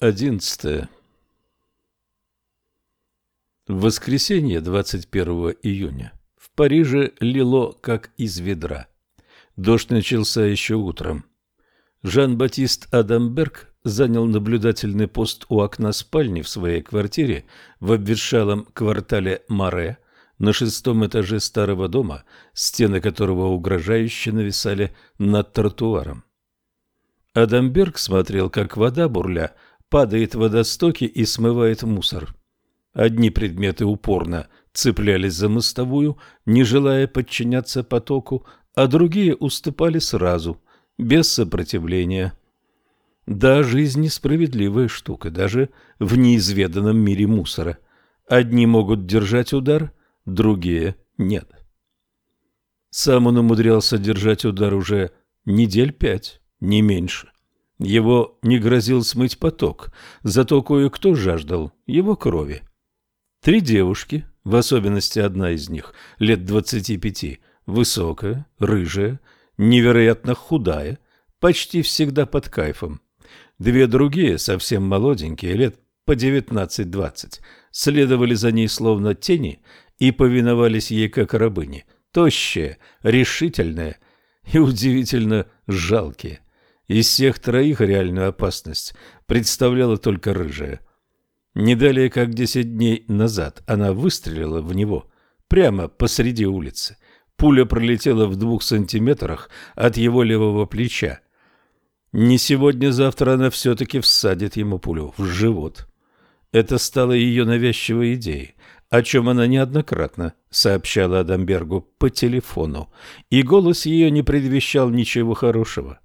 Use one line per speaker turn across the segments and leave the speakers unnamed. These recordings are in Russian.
11. В воскресенье 21 июня в Париже лило как из ведра. Дождь начался еще утром. Жан-Батист Адамберг занял наблюдательный пост у окна спальни в своей квартире в обветшалом квартале Маре на шестом этаже старого дома, стены которого угрожающе нависали над тротуаром. Адамберг смотрел, как вода, бурля, падает в водостоки и смывает мусор. Одни предметы упорно цеплялись за мостовую, не желая подчиняться потоку, а другие уступали сразу, без сопротивления. Да, жизнь несправедливая штука, даже в неизведанном мире мусора. Одни могут держать удар, другие нет. Сам он умудрялся держать удар уже недель пять, не меньше. Его не грозил смыть поток, зато кое-кто жаждал его крови. Три девушки, в особенности одна из них, лет двадцати пяти, высокая, рыжая, невероятно худая, почти всегда под кайфом. Две другие, совсем молоденькие, лет по девятнадцать-двадцать, следовали за ней словно тени и повиновались ей как рабыни, тощие, решительные и удивительно жалкие. Из всех троих реальную опасность представляла только рыжая. Не далее, как десять дней назад, она выстрелила в него прямо посреди улицы. Пуля пролетела в двух сантиметрах от его левого плеча. Не сегодня-завтра она все-таки всадит ему пулю в живот. Это стало ее навязчивой идеей, о чем она неоднократно сообщала Адамбергу по телефону, и голос ее не предвещал ничего хорошего.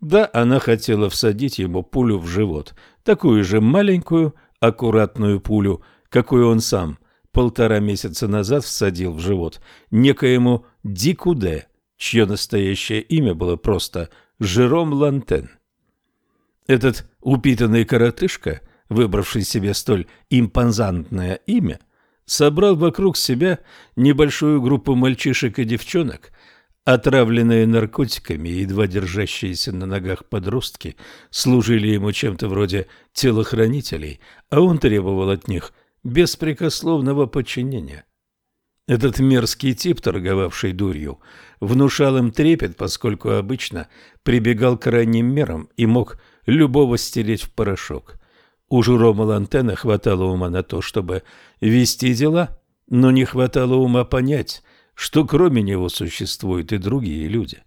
Да, она хотела всадить ему пулю в живот, такую же маленькую, аккуратную пулю, какую он сам полтора месяца назад всадил в живот некоему Дикуде, чье настоящее имя было просто Жером Лантен. Этот упитанный коротышка, выбравший себе столь импозантное имя, собрал вокруг себя небольшую группу мальчишек и девчонок, Отравленные наркотиками едва держащиеся на ногах подростки служили ему чем-то вроде телохранителей, а он требовал от них беспрекословного подчинения. Этот мерзкий тип, торговавший дурью, внушал им трепет, поскольку обычно прибегал к крайним мерам и мог любого стереть в порошок. У Журома Лантена хватало ума на то, чтобы вести дела, но не хватало ума понять, что кроме него существуют и другие люди.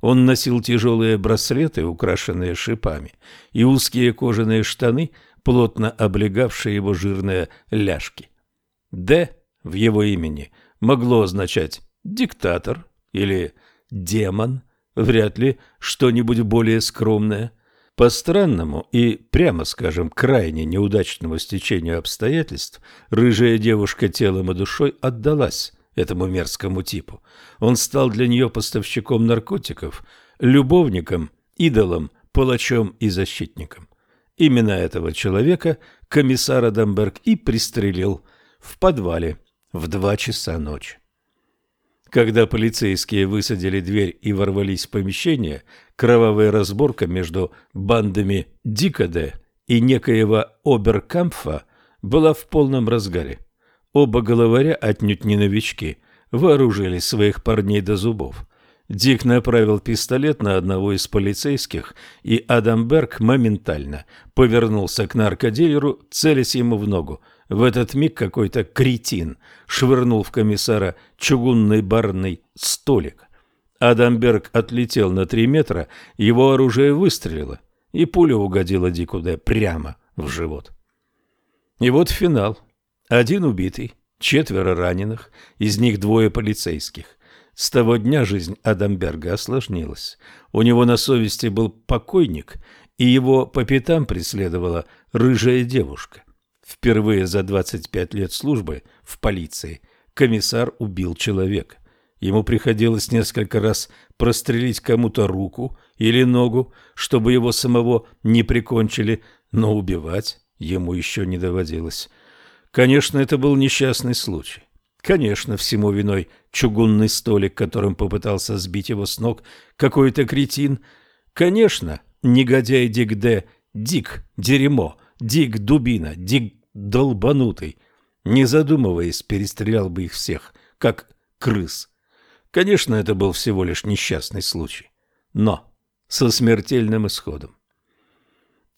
Он носил тяжелые браслеты, украшенные шипами, и узкие кожаные штаны, плотно облегавшие его жирные ляжки. «Д» в его имени могло означать «диктатор» или «демон», вряд ли что-нибудь более скромное. По странному и, прямо скажем, крайне неудачному стечению обстоятельств, рыжая девушка телом и душой отдалась этому мерзкому типу. Он стал для нее поставщиком наркотиков, любовником, идолом, палачом и защитником. Именно этого человека комиссар Адамберг и пристрелил в подвале в два часа ночи. Когда полицейские высадили дверь и ворвались в помещение, кровавая разборка между бандами Дикаде и некоего Оберкампфа была в полном разгаре. Оба головаря, отнюдь не новички, вооружили своих парней до зубов. Дик направил пистолет на одного из полицейских, и Адамберг моментально повернулся к наркодилеру, целясь ему в ногу. В этот миг какой-то кретин швырнул в комиссара чугунный барный столик. Адамберг отлетел на три метра, его оружие выстрелило, и пуля угодила Дику Д прямо в живот. И вот финал. Один убитый, четверо раненых, из них двое полицейских. С того дня жизнь Адамберга осложнилась. У него на совести был покойник, и его по пятам преследовала рыжая девушка. Впервые за 25 лет службы в полиции комиссар убил человека. Ему приходилось несколько раз прострелить кому-то руку или ногу, чтобы его самого не прикончили, но убивать ему еще не доводилось. Конечно, это был несчастный случай. Конечно, всему виной чугунный столик, которым попытался сбить его с ног какой-то кретин. Конечно, негодяй Дик Д. Дик, дерьмо, Дик Дубина, Дик Долбанутый, не задумываясь, перестрелял бы их всех, как крыс. Конечно, это был всего лишь несчастный случай, но со смертельным исходом.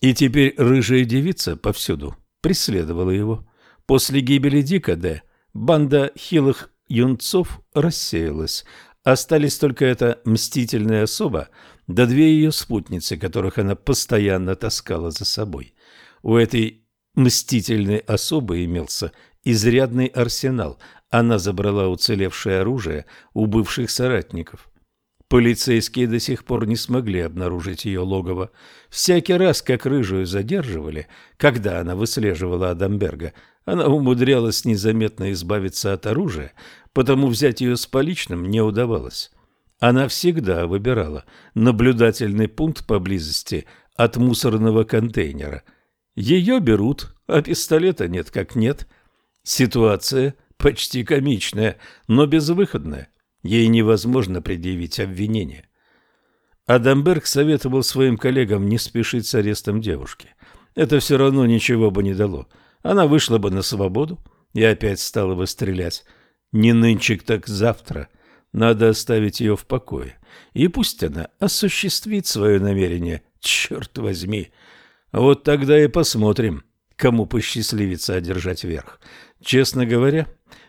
И теперь рыжая девица повсюду преследовала его. После гибели Дика Д. банда хилых юнцов рассеялась. Остались только эта мстительная особа, да две ее спутницы, которых она постоянно таскала за собой. У этой мстительной особы имелся изрядный арсенал. Она забрала уцелевшее оружие у бывших соратников. Полицейские до сих пор не смогли обнаружить ее логово. Всякий раз, как рыжую задерживали, когда она выслеживала Адамберга, она умудрялась незаметно избавиться от оружия, потому взять ее с поличным не удавалось. Она всегда выбирала наблюдательный пункт поблизости от мусорного контейнера. Ее берут, а пистолета нет как нет. Ситуация почти комичная, но безвыходная. Ей невозможно предъявить обвинение. Адамберг советовал своим коллегам не спешить с арестом девушки. Это все равно ничего бы не дало. Она вышла бы на свободу и опять стала бы стрелять. Не нынче, так завтра. Надо оставить ее в покое. И пусть она осуществит свое намерение, черт возьми. Вот тогда и посмотрим, кому посчастливится одержать верх. Честно говоря,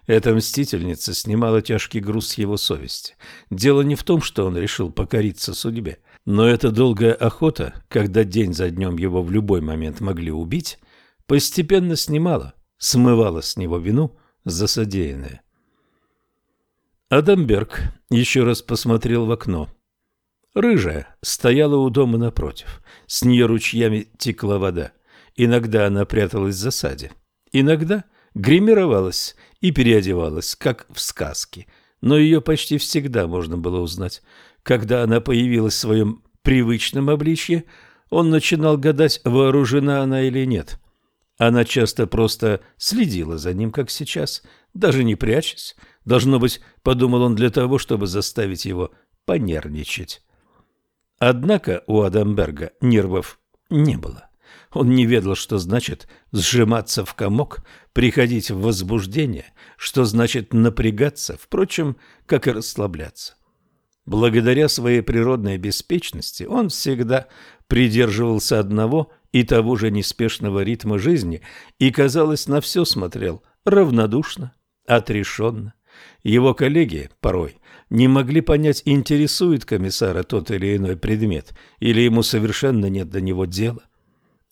эта мстительница снимала тяжкий груз с его совести. Дело не в том, что он решил покориться судьбе, но эта долгая охота, когда день за днем его в любой момент могли убить, постепенно снимала, смывала с него вину за содеянное. Адамберг еще раз посмотрел в окно. Рыжая стояла у дома напротив. С нее ручьями текла вода. Иногда она пряталась в засаде. Иногда гримировалась и переодевалась, как в сказке, но ее почти всегда можно было узнать. Когда она появилась в своем привычном обличье, он начинал гадать, вооружена она или нет. Она часто просто следила за ним, как сейчас, даже не прячась. Должно быть, подумал он для того, чтобы заставить его понервничать. Однако у Адамберга нервов не было. Он не ведал, что значит сжиматься в комок, приходить в возбуждение, что значит напрягаться, впрочем, как и расслабляться. Благодаря своей природной беспечности он всегда придерживался одного и того же неспешного ритма жизни и, казалось, на все смотрел равнодушно, отрешенно. Его коллеги порой не могли понять, интересует комиссара тот или иной предмет, или ему совершенно нет до него дела.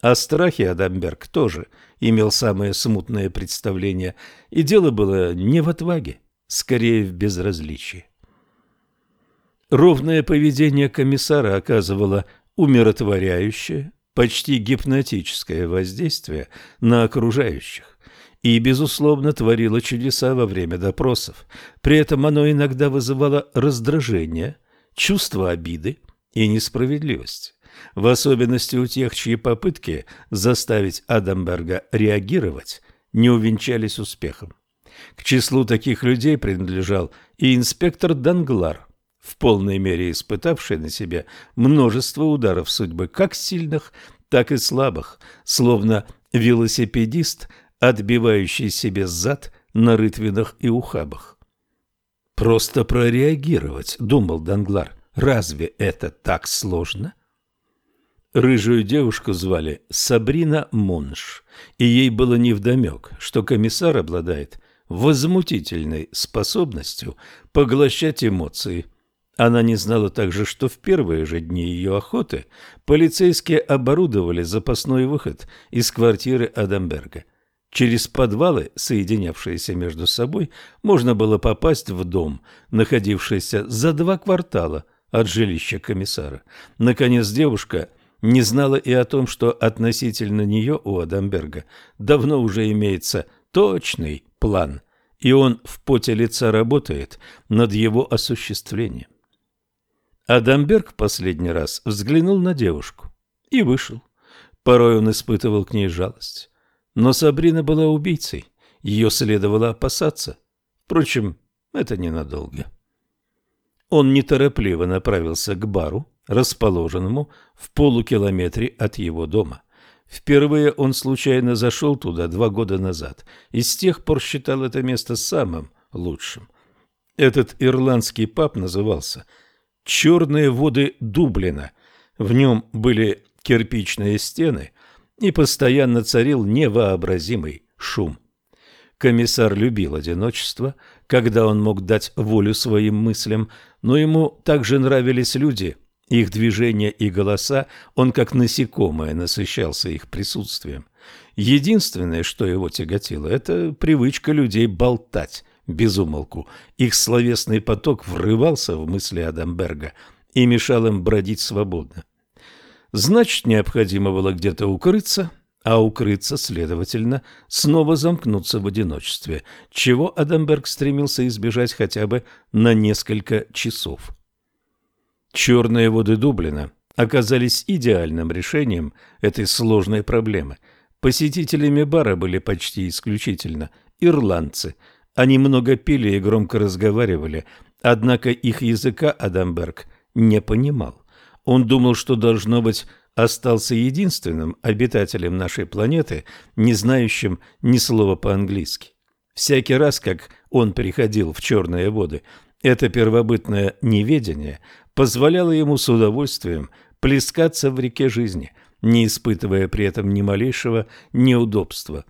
О страхе Адамберг тоже имел самое смутное представление, и дело было не в отваге, скорее в безразличии. Ровное поведение комиссара оказывало умиротворяющее, почти гипнотическое воздействие на окружающих и, безусловно, творило чудеса во время допросов. При этом оно иногда вызывало раздражение, чувство обиды и несправедливости в особенности у тех, чьи попытки заставить Адамберга реагировать не увенчались успехом. К числу таких людей принадлежал и инспектор Данглар, в полной мере испытавший на себе множество ударов судьбы, как сильных, так и слабых, словно велосипедист, отбивающий себе зад на рытвинах и ухабах. «Просто прореагировать», — думал Данглар. «Разве это так сложно?» Рыжую девушку звали Сабрина Монш, и ей было невдомек, что комиссар обладает возмутительной способностью поглощать эмоции. Она не знала также, что в первые же дни ее охоты полицейские оборудовали запасной выход из квартиры Адамберга. Через подвалы, соединявшиеся между собой, можно было попасть в дом, находившийся за два квартала от жилища комиссара. Наконец девушка не знала и о том, что относительно нее у Адамберга давно уже имеется точный план, и он в поте лица работает над его осуществлением. Адамберг последний раз взглянул на девушку и вышел. Порой он испытывал к ней жалость. Но Сабрина была убийцей, ее следовало опасаться. Впрочем, это ненадолго. Он неторопливо направился к бару, расположенному в полукилометре от его дома. Впервые он случайно зашел туда два года назад и с тех пор считал это место самым лучшим. Этот ирландский паб назывался «Черные воды Дублина». В нем были кирпичные стены, и постоянно царил невообразимый шум. Комиссар любил одиночество, когда он мог дать волю своим мыслям, но ему также нравились люди, их движения и голоса, он как насекомое насыщался их присутствием. Единственное, что его тяготило, это привычка людей болтать без умолку. Их словесный поток врывался в мысли Адамберга и мешал им бродить свободно. Значит, необходимо было где-то укрыться, а укрыться, следовательно, снова замкнуться в одиночестве, чего Адамберг стремился избежать хотя бы на несколько часов. Черные воды Дублина оказались идеальным решением этой сложной проблемы. Посетителями бара были почти исключительно ирландцы. Они много пили и громко разговаривали, однако их языка Адамберг не понимал. Он думал, что, должно быть, остался единственным обитателем нашей планеты, не знающим ни слова по-английски. Всякий раз, как он приходил в черные воды, это первобытное неведение позволяло ему с удовольствием плескаться в реке жизни, не испытывая при этом ни малейшего неудобства.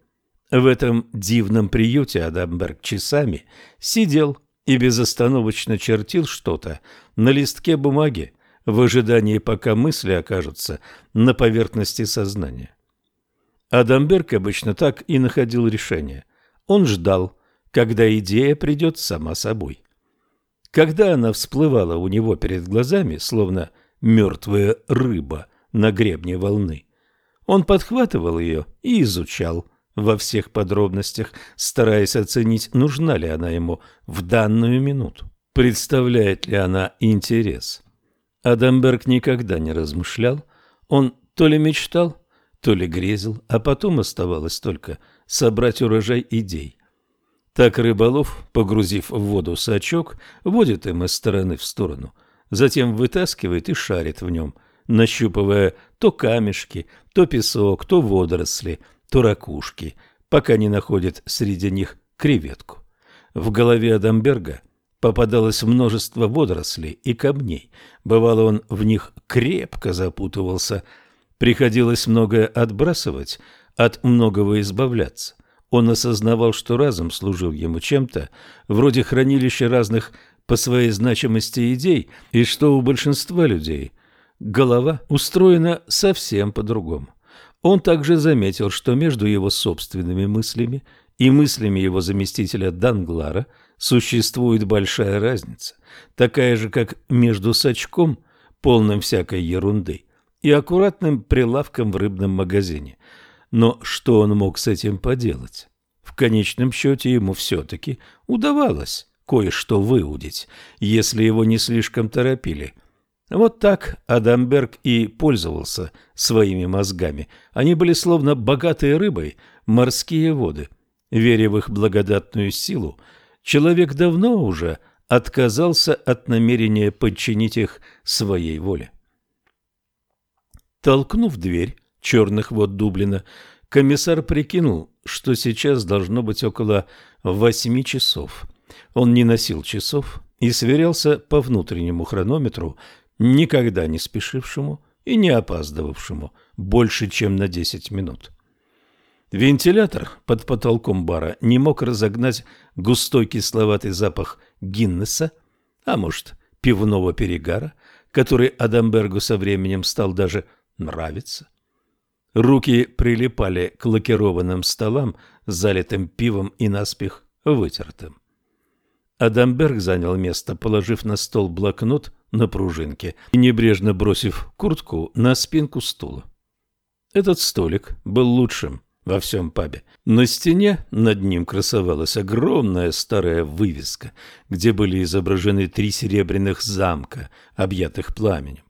В этом дивном приюте Адамберг часами сидел и безостановочно чертил что-то на листке бумаги, в ожидании, пока мысли окажутся на поверхности сознания. Адамберг обычно так и находил решение. Он ждал, когда идея придет сама собой. Когда она всплывала у него перед глазами, словно мертвая рыба на гребне волны, он подхватывал ее и изучал во всех подробностях, стараясь оценить, нужна ли она ему в данную минуту, представляет ли она интерес. Адамберг никогда не размышлял. Он то ли мечтал, то ли грезил, а потом оставалось только собрать урожай идей. Так рыболов, погрузив в воду сачок, водит им из стороны в сторону, затем вытаскивает и шарит в нем, нащупывая то камешки, то песок, то водоросли, то ракушки, пока не находит среди них креветку. В голове Адамберга попадалось множество водорослей и камней. Бывало, он в них крепко запутывался. Приходилось многое отбрасывать, от многого избавляться. Он осознавал, что разум служил ему чем-то, вроде хранилища разных по своей значимости идей, и что у большинства людей голова устроена совсем по-другому. Он также заметил, что между его собственными мыслями и мыслями его заместителя Данглара – существует большая разница, такая же, как между сачком, полным всякой ерунды, и аккуратным прилавком в рыбном магазине. Но что он мог с этим поделать? В конечном счете ему все-таки удавалось кое-что выудить, если его не слишком торопили. Вот так Адамберг и пользовался своими мозгами. Они были словно богатой рыбой морские воды. Веря в их благодатную силу, Человек давно уже отказался от намерения подчинить их своей воле. Толкнув дверь черных вод Дублина, комиссар прикинул, что сейчас должно быть около восьми часов. Он не носил часов и сверялся по внутреннему хронометру, никогда не спешившему и не опаздывавшему больше, чем на десять минут. Вентилятор под потолком бара не мог разогнать густой кисловатый запах Гиннеса, а может, пивного перегара, который Адамбергу со временем стал даже нравиться. Руки прилипали к лакированным столам, залитым пивом и наспех вытертым. Адамберг занял место, положив на стол блокнот на пружинке и небрежно бросив куртку на спинку стула. Этот столик был лучшим во всем пабе. На стене над ним красовалась огромная старая вывеска, где были изображены три серебряных замка, объятых пламенем.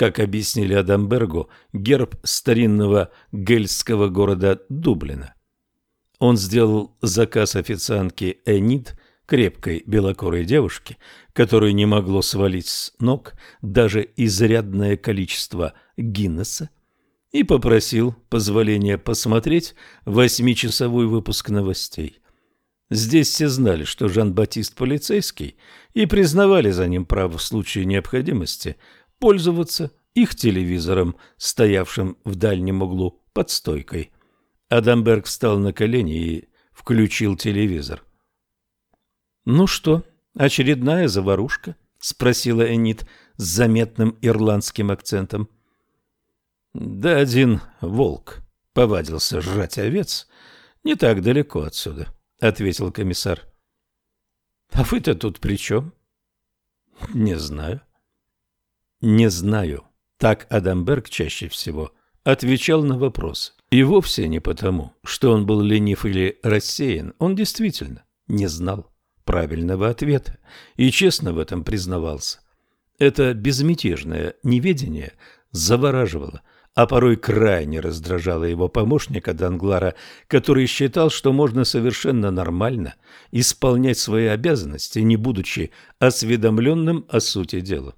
Как объяснили Адамбергу, герб старинного гельского города Дублина. Он сделал заказ официантки Энид, крепкой белокорой девушки, которую не могло свалить с ног даже изрядное количество Гиннесса, и попросил позволения посмотреть восьмичасовой выпуск новостей. Здесь все знали, что Жан-Батист полицейский, и признавали за ним право в случае необходимости пользоваться их телевизором, стоявшим в дальнем углу под стойкой. Адамберг встал на колени и включил телевизор. «Ну что, очередная заварушка?» — спросила Энит с заметным ирландским акцентом. «Да один волк повадился жрать овец не так далеко отсюда», — ответил комиссар. «А вы-то тут при чем?» «Не знаю». «Не знаю». Так Адамберг чаще всего отвечал на вопросы. И вовсе не потому, что он был ленив или рассеян. Он действительно не знал правильного ответа и честно в этом признавался. Это безмятежное неведение завораживало, а порой крайне раздражало его помощника Данглара, который считал, что можно совершенно нормально исполнять свои обязанности, не будучи осведомленным о сути дела.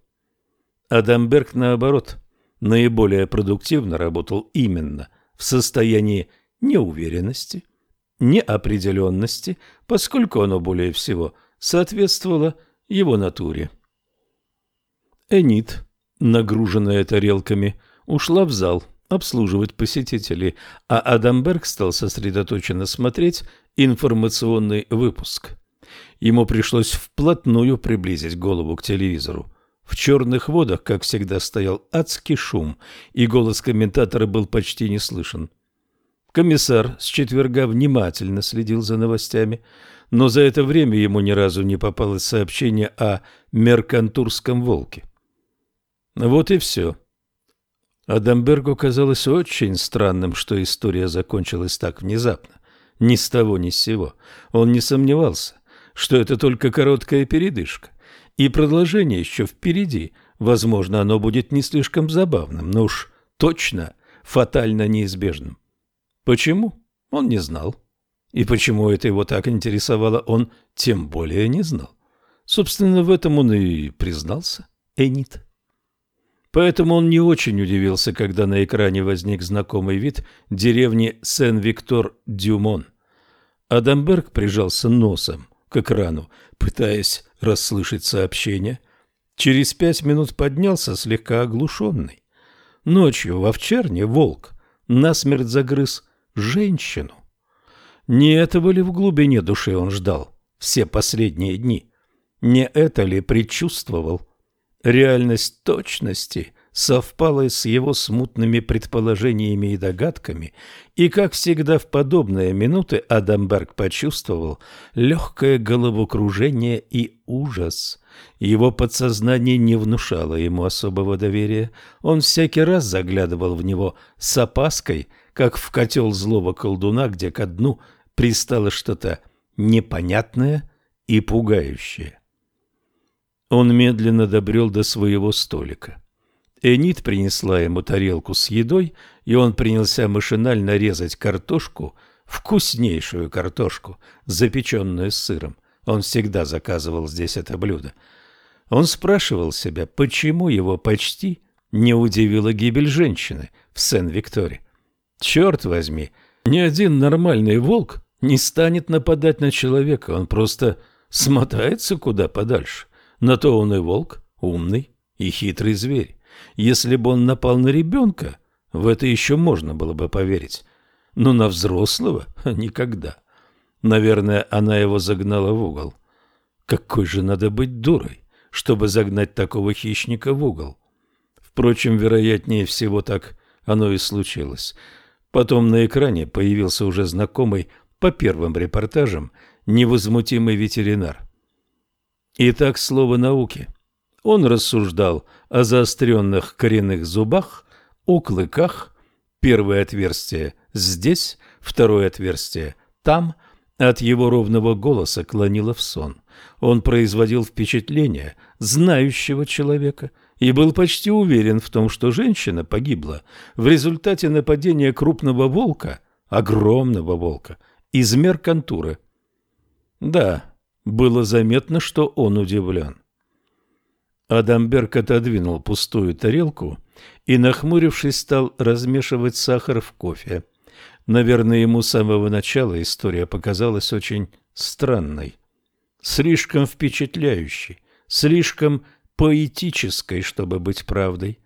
Адамберг, наоборот, наиболее продуктивно работал именно в состоянии неуверенности, неопределенности, поскольку оно более всего соответствовало его натуре. Энит, нагруженная тарелками, ушла в зал обслуживать посетителей, а Адамберг стал сосредоточенно смотреть информационный выпуск. Ему пришлось вплотную приблизить голову к телевизору. В черных водах, как всегда, стоял адский шум, и голос комментатора был почти не слышен. Комиссар с четверга внимательно следил за новостями, но за это время ему ни разу не попалось сообщение о меркантурском волке. Вот и все. Адамбергу казалось очень странным, что история закончилась так внезапно, ни с того ни с сего. Он не сомневался, что это только короткая передышка, и продолжение еще впереди. Возможно, оно будет не слишком забавным, но уж точно фатально неизбежным. Почему? Он не знал. И почему это его так интересовало, он тем более не знал. Собственно, в этом он и признался, Энит. Поэтому он не очень удивился, когда на экране возник знакомый вид деревни Сен-Виктор-Дюмон. Адамберг прижался носом к экрану, пытаясь расслышать сообщение. Через пять минут поднялся слегка оглушенный. Ночью в овчарне волк насмерть загрыз женщину. Не этого ли в глубине души он ждал все последние дни? Не это ли предчувствовал? Реальность точности совпала с его смутными предположениями и догадками, и, как всегда в подобные минуты, Адамберг почувствовал легкое головокружение и ужас. Его подсознание не внушало ему особого доверия. Он всякий раз заглядывал в него с опаской, как в котел злого колдуна, где ко дну пристало что-то непонятное и пугающее. Он медленно добрел до своего столика. Энит принесла ему тарелку с едой, и он принялся машинально резать картошку, вкуснейшую картошку, запеченную с сыром. Он всегда заказывал здесь это блюдо. Он спрашивал себя, почему его почти не удивила гибель женщины в Сен-Викторе. Черт возьми, ни один нормальный волк не станет нападать на человека, он просто смотается куда подальше. На то он и волк, умный и хитрый зверь. Если бы он напал на ребенка, в это еще можно было бы поверить. Но на взрослого никогда. Наверное, она его загнала в угол. Какой же надо быть дурой, чтобы загнать такого хищника в угол? Впрочем, вероятнее всего так оно и случилось. Потом на экране появился уже знакомый по первым репортажам невозмутимый ветеринар. Итак, слово науки. Он рассуждал о заостренных коренных зубах, о клыках. Первое отверстие здесь, второе отверстие там. От его ровного голоса клонило в сон. Он производил впечатление знающего человека и был почти уверен в том, что женщина погибла в результате нападения крупного волка, огромного волка, из Меркантуры. Да, было заметно, что он удивлен. Адамберг отодвинул пустую тарелку и, нахмурившись, стал размешивать сахар в кофе. Наверное, ему с самого начала история показалась очень странной, слишком впечатляющей, слишком поэтической, чтобы быть правдой.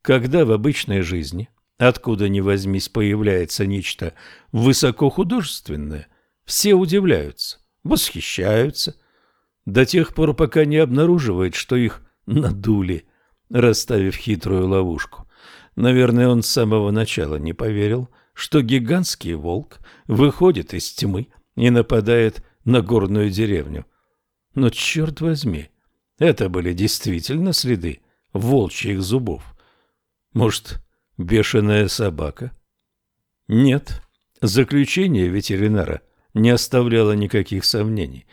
Когда в обычной жизни, откуда ни возьмись, появляется нечто высокохудожественное, все удивляются, восхищаются, до тех пор, пока не обнаруживают, что их надули, расставив хитрую ловушку. Наверное, он с самого начала не поверил, что гигантский волк выходит из тьмы и нападает на горную деревню. Но черт возьми, это были действительно следы волчьих зубов. Может, бешеная собака? Нет, заключение ветеринара не оставляло никаких сомнений.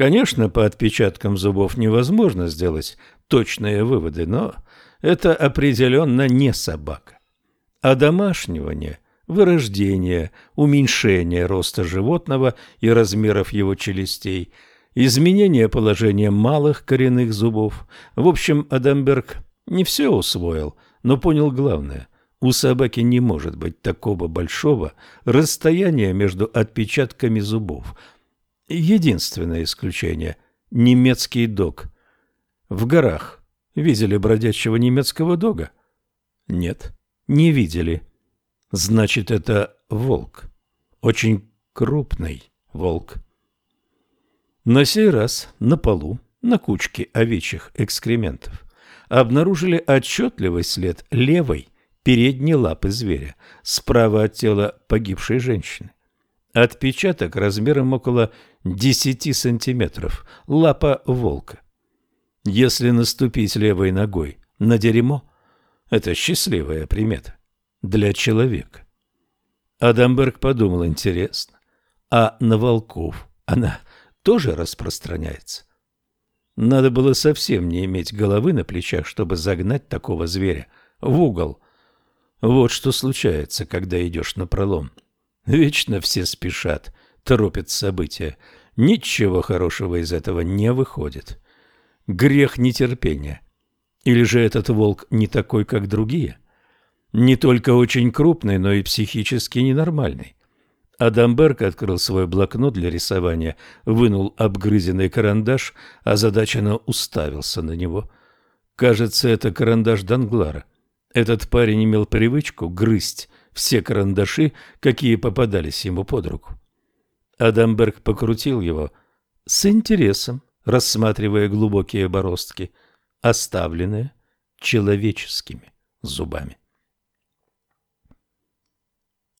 Конечно, по отпечаткам зубов невозможно сделать точные выводы, но это определенно не собака. А домашнивание, вырождение, уменьшение роста животного и размеров его челюстей, изменение положения малых коренных зубов. В общем, Адамберг не все усвоил, но понял главное. У собаки не может быть такого большого расстояния между отпечатками зубов. Единственное исключение – немецкий дог – в горах видели бродячего немецкого дога? Нет, не видели. Значит, это волк. Очень крупный волк. На сей раз на полу, на кучке овечьих экскрементов, обнаружили отчетливый след левой передней лапы зверя, справа от тела погибшей женщины. Отпечаток размером около 10 сантиметров, лапа волка. Если наступить левой ногой на дерьмо, это счастливая примета для человека. Адамберг подумал, интересно, а на волков она тоже распространяется? Надо было совсем не иметь головы на плечах, чтобы загнать такого зверя в угол. Вот что случается, когда идешь на пролом. Вечно все спешат, торопят события. Ничего хорошего из этого не выходит грех нетерпения. Или же этот волк не такой, как другие? Не только очень крупный, но и психически ненормальный. Адамберг открыл свой блокнот для рисования, вынул обгрызенный карандаш, озадаченно уставился на него. Кажется, это карандаш Данглара. Этот парень имел привычку грызть все карандаши, какие попадались ему под руку. Адамберг покрутил его с интересом рассматривая глубокие бороздки, оставленные человеческими зубами.